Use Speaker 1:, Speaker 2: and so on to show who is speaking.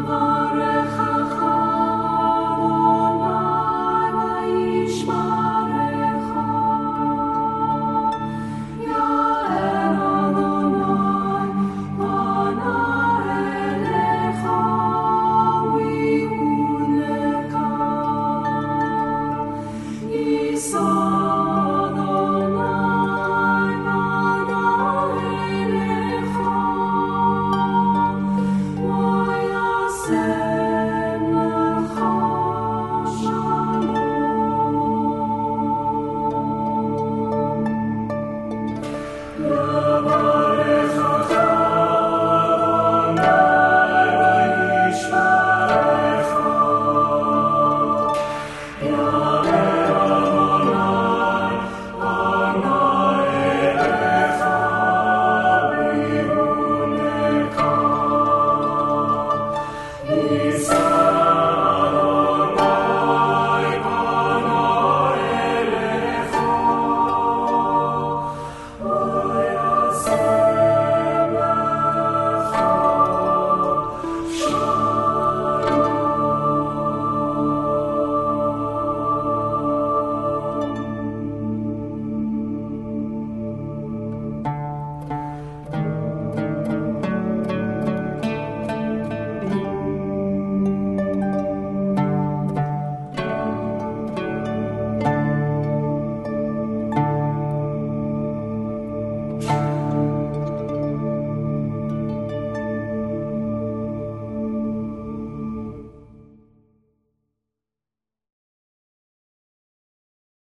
Speaker 1: of all Oh.